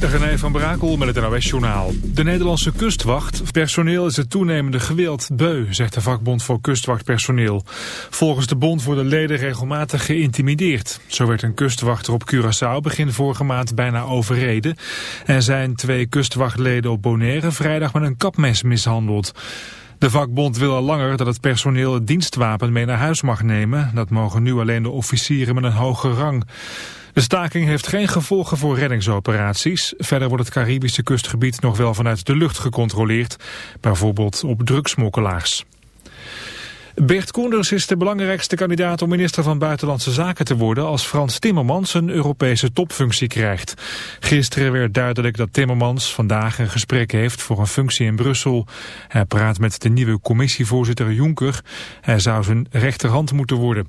René van Brakel met het NOS-journaal. De Nederlandse kustwacht. Personeel is het toenemende geweld beu, zegt de vakbond voor kustwachtpersoneel. Volgens de bond worden leden regelmatig geïntimideerd. Zo werd een kustwachter op Curaçao begin vorige maand bijna overreden. En zijn twee kustwachtleden op Bonaire vrijdag met een kapmes mishandeld. De vakbond wil al langer dat het personeel het dienstwapen mee naar huis mag nemen. Dat mogen nu alleen de officieren met een hoge rang. De staking heeft geen gevolgen voor reddingsoperaties. Verder wordt het Caribische kustgebied nog wel vanuit de lucht gecontroleerd. Bijvoorbeeld op drugsmokkelaars. Bert Koenders is de belangrijkste kandidaat om minister van Buitenlandse Zaken te worden als Frans Timmermans een Europese topfunctie krijgt. Gisteren werd duidelijk dat Timmermans vandaag een gesprek heeft voor een functie in Brussel. Hij praat met de nieuwe commissievoorzitter Juncker. Hij zou zijn rechterhand moeten worden.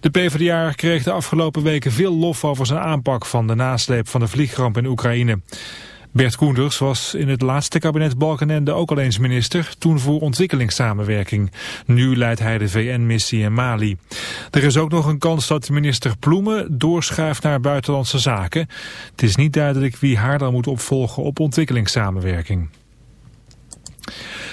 De PvdA kreeg de afgelopen weken veel lof over zijn aanpak van de nasleep van de vliegramp in Oekraïne. Bert Koenders was in het laatste kabinet Balkenende ook al eens minister, toen voor ontwikkelingssamenwerking. Nu leidt hij de VN-missie in Mali. Er is ook nog een kans dat minister Ploemen doorschuift naar buitenlandse zaken. Het is niet duidelijk wie haar dan moet opvolgen op ontwikkelingssamenwerking.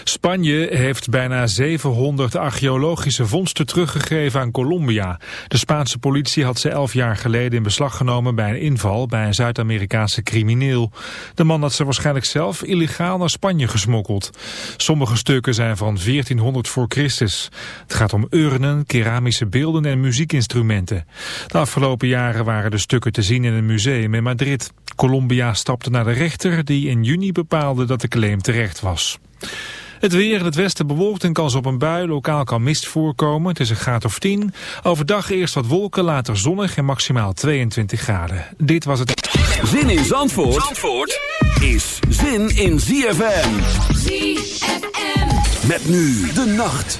Spanje heeft bijna 700 archeologische vondsten teruggegeven aan Colombia. De Spaanse politie had ze elf jaar geleden in beslag genomen bij een inval bij een Zuid-Amerikaanse crimineel. De man had ze waarschijnlijk zelf illegaal naar Spanje gesmokkeld. Sommige stukken zijn van 1400 voor Christus. Het gaat om urnen, keramische beelden en muziekinstrumenten. De afgelopen jaren waren de stukken te zien in een museum in Madrid. Colombia stapte naar de rechter die in juni bepaalde dat de claim terecht was. Het weer in het westen bewolkt en kans op een bui. Lokaal kan mist voorkomen. Het is een graad of 10. Overdag eerst wat wolken, later zonnig en maximaal 22 graden. Dit was het... Zin in Zandvoort, Zandvoort is zin in ZFM. ZFM. Met nu de nacht.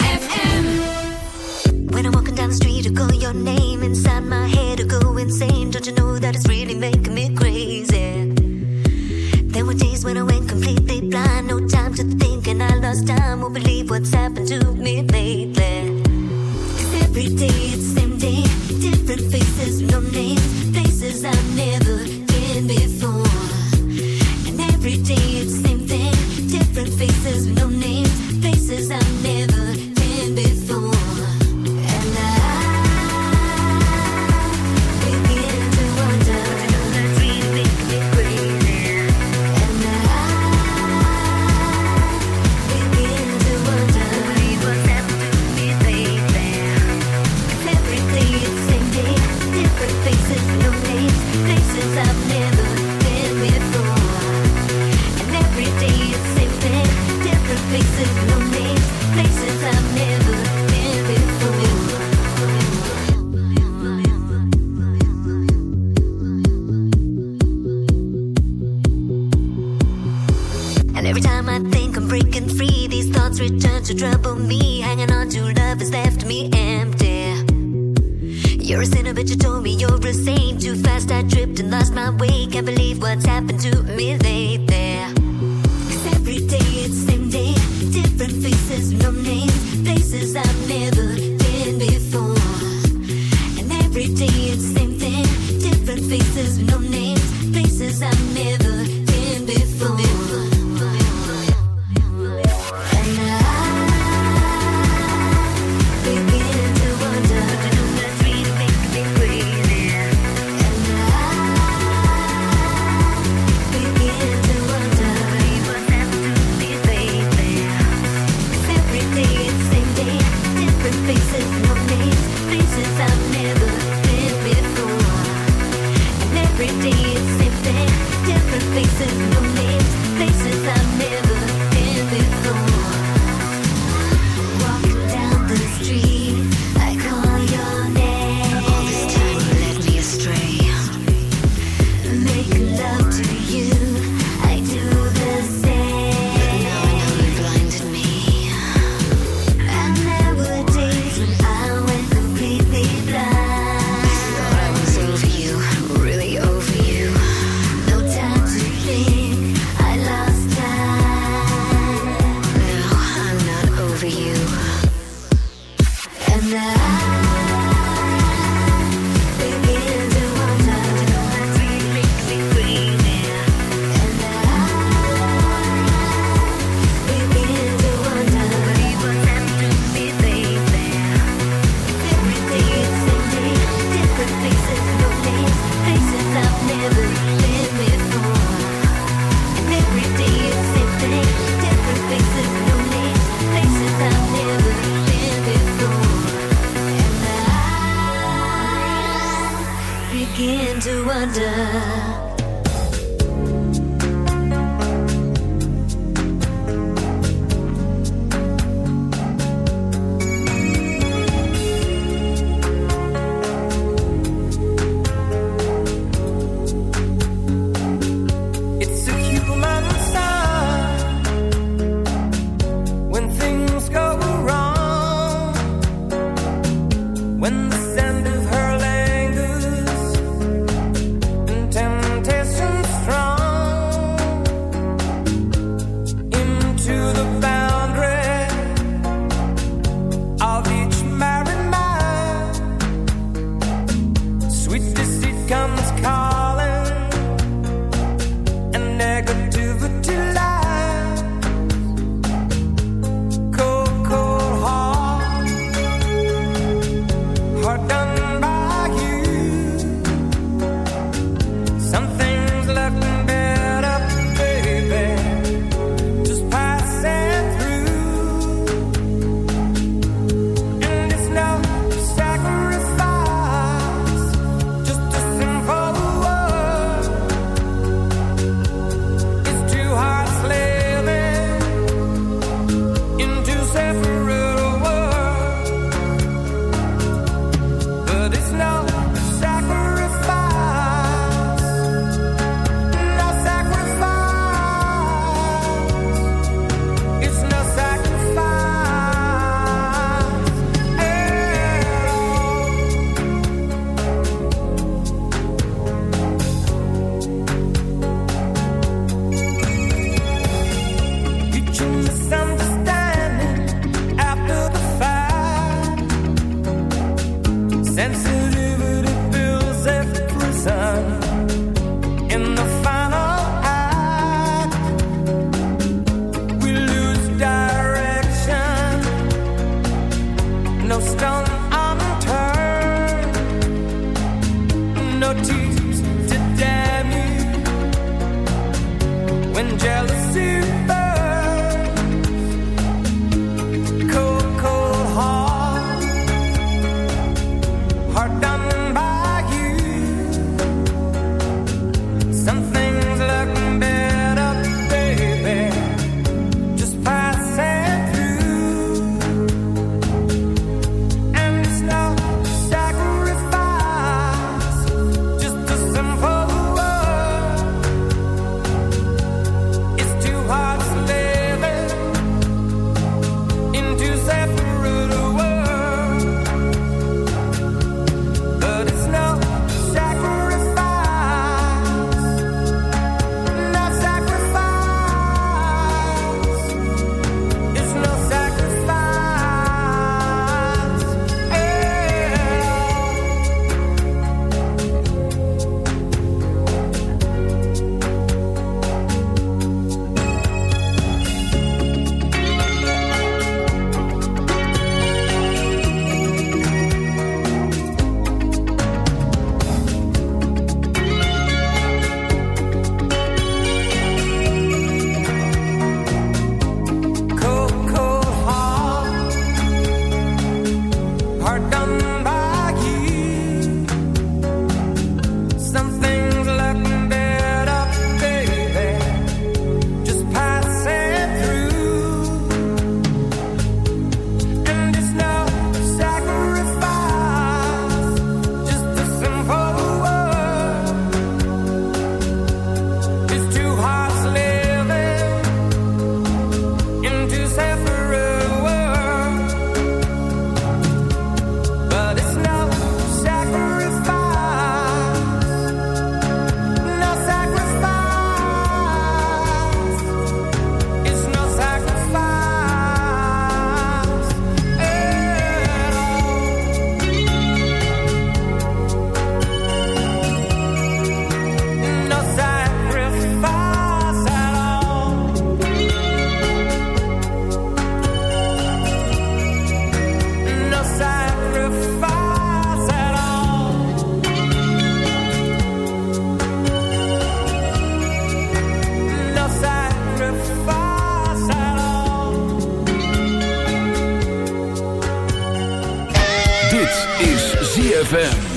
is ZFM.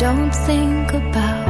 don't think about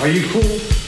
Are you cool?